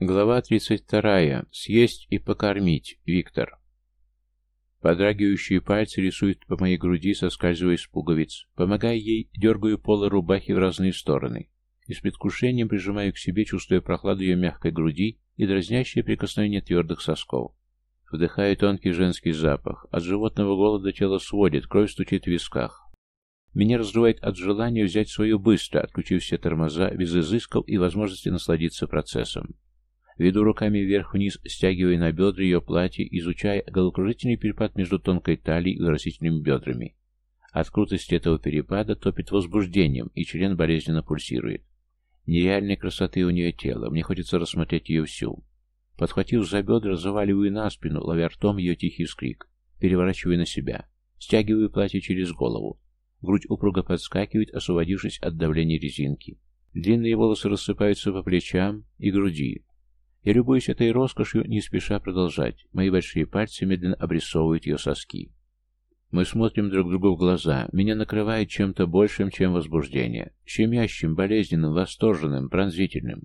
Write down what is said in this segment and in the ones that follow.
Глава 32. Съесть и покормить. Виктор. Подрагивающие пальцы рисуют по моей груди, соскальзывая с пуговиц. Помогая ей, дергаю полы рубахи в разные стороны. И с предвкушением прижимаю к себе, чувствуя прохладу ее мягкой груди и дразнящее прикосновение твердых сосков. Вдыхаю тонкий женский запах. От животного голода тело сводит, кровь стучит в висках. Меня разрывает от желания взять свою быстро, отключив все тормоза, без изысков и возможности насладиться процессом. Веду руками вверх-вниз, стягивая на бедра ее платье, изучая головокружительный перепад между тонкой талией и выразительными бедрами. От крутости этого перепада топит возбуждением, и член болезненно пульсирует. Нереальной красоты у нее тело, мне хочется рассмотреть ее всю. Подхватив за бедра, заваливаю на спину, ловя ртом ее тихий скрик. Переворачиваю на себя. Стягиваю платье через голову. Грудь упруго подскакивает, освободившись от давления резинки. Длинные волосы рассыпаются по плечам и груди. Я любуюсь этой роскошью, не спеша продолжать. Мои большие пальцы медленно обрисовывают ее соски. Мы смотрим друг другу в глаза. Меня накрывает чем-то большим, чем возбуждение. Щемящим, болезненным, восторженным, пронзительным.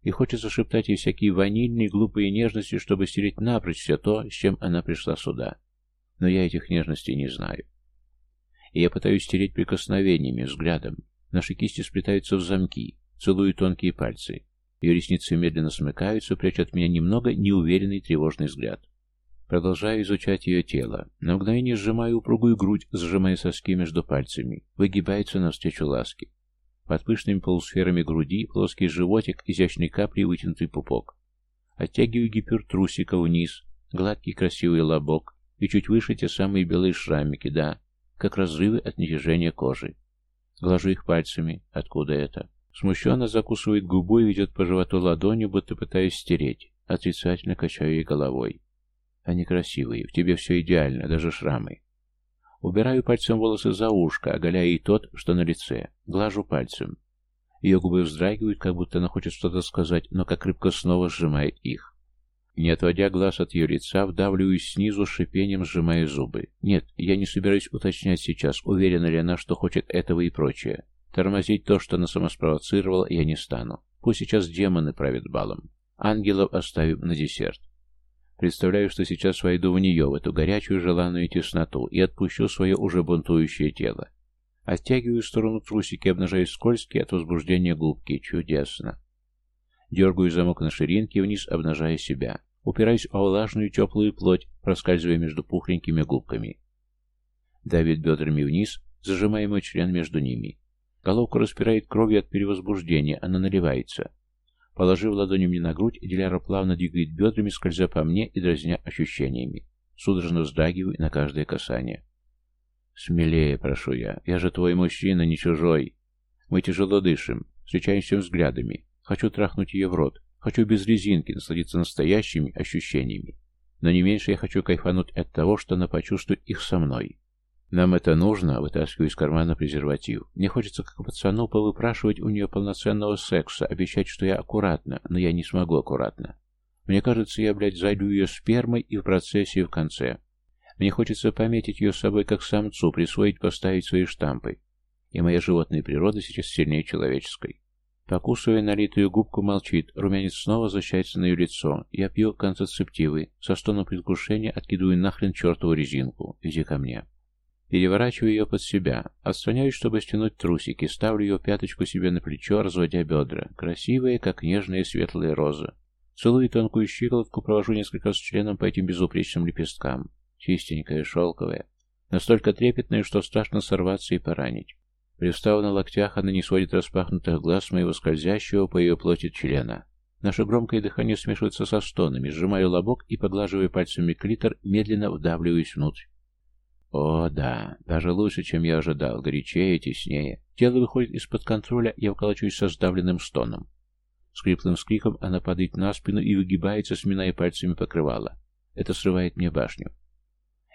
И хочется шептать ей всякие ванильные, глупые нежности, чтобы стереть напрочь все то, с чем она пришла сюда. Но я этих нежностей не знаю. И я пытаюсь стереть прикосновениями, взглядом. Наши кисти сплетаются в замки, целую тонкие пальцы. Ее ресницы медленно смыкаются, пряча от меня немного неуверенный тревожный взгляд. Продолжаю изучать ее тело. На мгновение сжимаю упругую грудь, сжимая соски между пальцами. Выгибается навстречу ласке. Под пышными полусферами груди плоский животик, изящной капли вытянутый пупок. Оттягиваю гипертрусика вниз, гладкий красивый лобок, и чуть выше те самые белые шрамики, да, как разрывы от натяжения кожи. Глажу их пальцами. Откуда это? Смущенно закусывает губу и ведет по животу ладонью, будто пытаясь стереть. Отрицательно качаю ей головой. Они красивые, в тебе все идеально, даже шрамы. Убираю пальцем волосы за ушко, оголяя и тот, что на лице. Глажу пальцем. Ее губы вздрагивают, как будто она хочет что-то сказать, но как рыбка снова сжимает их. Не отводя глаз от ее лица, вдавливаюсь снизу, шипением сжимая зубы. Нет, я не собираюсь уточнять сейчас, уверена ли она, что хочет этого и прочее. Тормозить то, что она сама спровоцировала, я не стану. Пусть сейчас демоны правят балом. Ангелов оставим на десерт. Представляю, что сейчас войду в нее, в эту горячую желанную тесноту, и отпущу свое уже бунтующее тело. Оттягиваю в сторону трусики, обнажая скользкие от возбуждения губки. Чудесно. Дергаю замок на ширинке вниз, обнажая себя. Упираюсь о влажную теплую плоть, проскальзывая между пухленькими губками. Давит бедрами вниз, зажимая мой член между ними. Головку распирает кровью от перевозбуждения, она наливается. Положив ладонью мне на грудь, Диляра плавно двигает бедрами, скользя по мне и дразня ощущениями. Судорожно вздрагиваю на каждое касание. «Смелее, прошу я. Я же твой мужчина, не чужой. Мы тяжело дышим, встречаемся взглядами. Хочу трахнуть ее в рот. Хочу без резинки насладиться настоящими ощущениями. Но не меньше я хочу кайфануть от того, что она почувствует их со мной. «Нам это нужно?» — вытаскиваю из кармана презерватив. Мне хочется, как пацану, повыпрашивать у нее полноценного секса, обещать, что я аккуратно, но я не смогу аккуратно. Мне кажется, я, блядь, зайду ее спермой и в процессе, и в конце. Мне хочется пометить ее с собой как самцу, присвоить, поставить свои штампы. И моя животная природа сейчас сильнее человеческой. Покусывая налитую губку, молчит. Румянец снова возвращается на ее лицо. Я пью контрацептивы. Со стоном предвкушения откидываю нахрен чертову резинку. Иди ко мне. Переворачиваю ее под себя. Отстраняюсь, чтобы стянуть трусики. Ставлю ее пяточку себе на плечо, разводя бедра. Красивая, как нежная светлая роза. Целую тонкую щиколотку, провожу несколько раз членом по этим безупречным лепесткам. Чистенькая, шелковая. Настолько трепетная, что страшно сорваться и поранить. Пристав на локтях, она не сводит распахнутых глаз моего скользящего по ее плоти члена. Наше громкое дыхание смешивается со стонами. Сжимаю лобок и, поглаживая пальцами клитор, медленно вдавливаюсь внутрь. О, да, даже лучше, чем я ожидал, горячее, теснее. Тело выходит из-под контроля, я вколочусь со сдавленным стоном. Скриплым скриком она падает на спину и выгибается, сминая пальцами покрывала. Это срывает мне башню.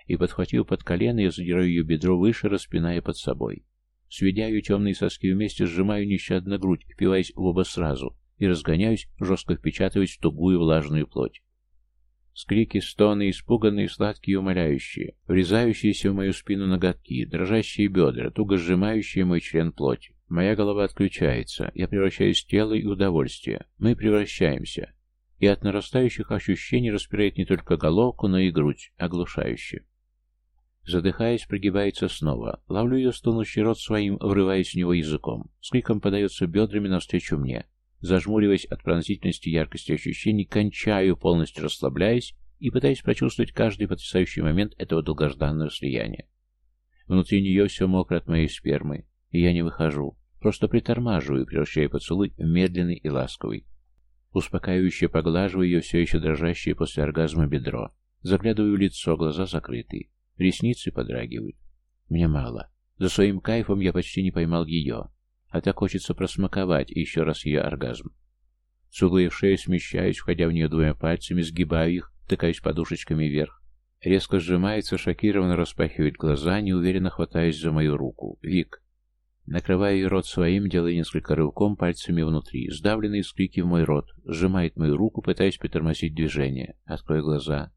И, подхватив под колено, я задираю ее бедро выше, распиная под собой. Сведя ее темные соски вместе, сжимаю нещадно грудь, впиваясь в оба сразу, и разгоняюсь, жестко впечатываясь в тугую влажную плоть. Скрики, стоны, испуганные, сладкие и умоляющие, врезающиеся в мою спину ноготки, дрожащие бедра, туго сжимающие мой член плоти. Моя голова отключается, я превращаюсь в тело и удовольствие. Мы превращаемся. и от нарастающих ощущений распирает не только головку, но и грудь, оглушающе. Задыхаясь, прогибается снова. Ловлю ее стонущий рот своим, врываясь в него языком. С криком подается бедрами навстречу мне. Зажмуриваясь от пронзительности яркости ощущений, кончаю, полностью расслабляясь и пытаясь прочувствовать каждый потрясающий момент этого долгожданного слияния. Внутри нее все мокро от моей спермы, и я не выхожу. Просто притормаживаю, превращая поцелуй в медленный и ласковый. Успокаивающе поглаживаю ее все еще дрожащее после оргазма бедро. Заглядываю в лицо, глаза закрыты. Ресницы подрагивают. Мне мало. За своим кайфом я почти не поймал ее. А так хочется просмаковать еще раз ее оргазм. Целуя в шею, смещаюсь, входя в нее двумя пальцами, сгибаю их, тыкаюсь подушечками вверх. Резко сжимается, шокированно распахивает глаза, неуверенно хватаясь за мою руку. «Вик!» Накрываю ее рот своим, делая несколько рывком пальцами внутри. Сдавленные скрики в мой рот. Сжимает мою руку, пытаясь притормозить движение. Открой глаза.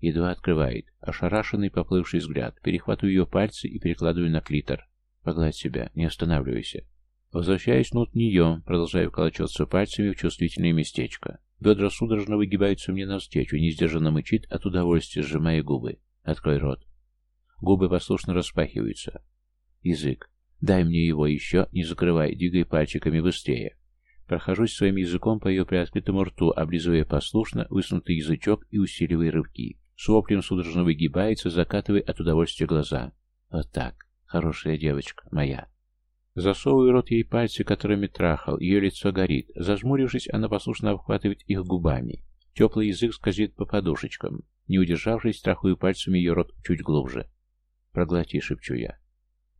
Едва открывает. Ошарашенный поплывший взгляд. Перехватываю ее пальцы и перекладываю на клитор. Погладь себя, не останавливайся. Возвращаюсь внутрь нее, продолжаю колочаться пальцами в чувствительное местечко. Бедра судорожно выгибаются мне навстречу, несдержанно мычит от удовольствия, сжимая губы. Открой рот. Губы послушно распахиваются. Язык. Дай мне его еще, не закрывай, двигай пальчиками быстрее. Прохожусь своим языком по ее приоткрытому рту, облизывая послушно высунутый язычок и усиливая рывки. С воплем судорожно выгибается, закатывая от удовольствия глаза. Вот так. Хорошая девочка. Моя. Засовываю рот ей пальцы, которыми трахал. Ее лицо горит. Зажмурившись, она послушно обхватывает их губами. Теплый язык скользит по подушечкам. Не удержавшись, трахаю пальцами ее рот чуть глубже. «Проглоти», — шепчу я.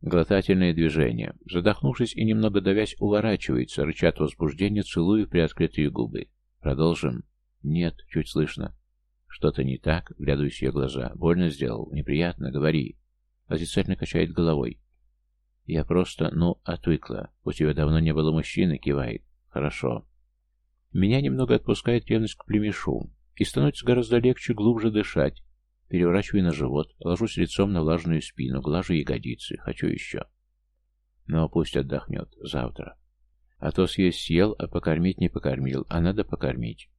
Глотательное движение. Задохнувшись и немного давясь, уворачивается, рычат возбуждение, целую приоткрытые губы. Продолжим? Нет, чуть слышно. Что-то не так, глядусь в ее глаза. Больно сделал, неприятно, говори. Отрицательно качает головой. Я просто, ну, отвыкла. У тебя давно не было мужчины, кивает. Хорошо. Меня немного отпускает ревность к племешу. И становится гораздо легче глубже дышать. Переворачиваю на живот, ложусь лицом на влажную спину, глажу ягодицы. Хочу еще. Но пусть отдохнет. Завтра. А то съесть съел, а покормить не покормил. А надо покормить.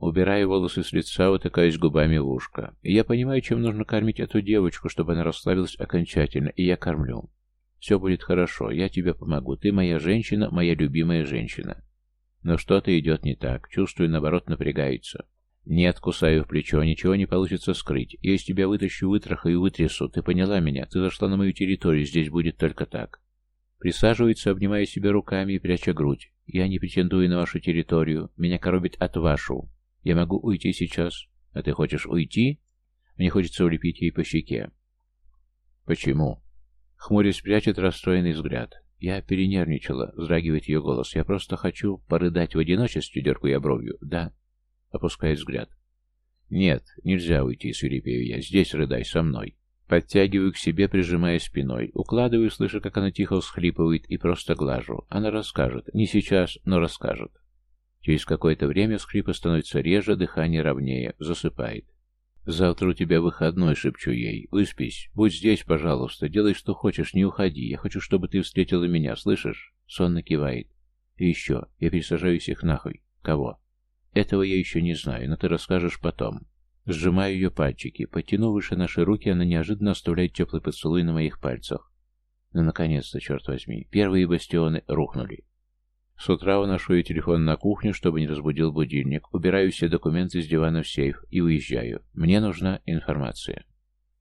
Убираю волосы с лица, утыкаюсь губами в ушко. И я понимаю, чем нужно кормить эту девочку, чтобы она расслабилась окончательно, и я кормлю. Все будет хорошо, я тебе помогу. Ты моя женщина, моя любимая женщина. Но что-то идет не так. Чувствую, наоборот, напрягается. Нет, кусаю в плечо, ничего не получится скрыть. Я из тебя вытащу, вытрахаю и вытрясу. Ты поняла меня? Ты зашла на мою территорию, здесь будет только так. Присаживается, обнимая себя руками и пряча грудь. Я не претендую на вашу территорию. Меня коробит от вашу. Я могу уйти сейчас. А ты хочешь уйти? Мне хочется улепить ей по щеке. Почему? Хмурясь прячет расстроенный взгляд. Я перенервничала, вздрагивает ее голос. Я просто хочу порыдать в одиночестве, дергаю я бровью. Да. Опускает взгляд. Нет, нельзя уйти, свирепею я. Здесь рыдай со мной. Подтягиваю к себе, прижимая спиной. Укладываю, слыша, как она тихо всхлипывает, и просто глажу. Она расскажет. Не сейчас, но расскажет. Через какое-то время скрипы становится реже, дыхание ровнее, засыпает. «Завтра у тебя выходной», — шепчу ей. «Выспись. Будь здесь, пожалуйста. Делай, что хочешь, не уходи. Я хочу, чтобы ты встретила меня, слышишь?» Сонно кивает. «И еще. Я пересажаю их нахуй. Кого?» «Этого я еще не знаю, но ты расскажешь потом». Сжимаю ее пальчики. Подтяну выше наши руки, она неожиданно оставляет теплый поцелуй на моих пальцах. Ну, наконец-то, черт возьми. Первые бастионы рухнули. С утра уношу ее телефон на кухню, чтобы не разбудил будильник. Убираю все документы с дивана в сейф и уезжаю. Мне нужна информация.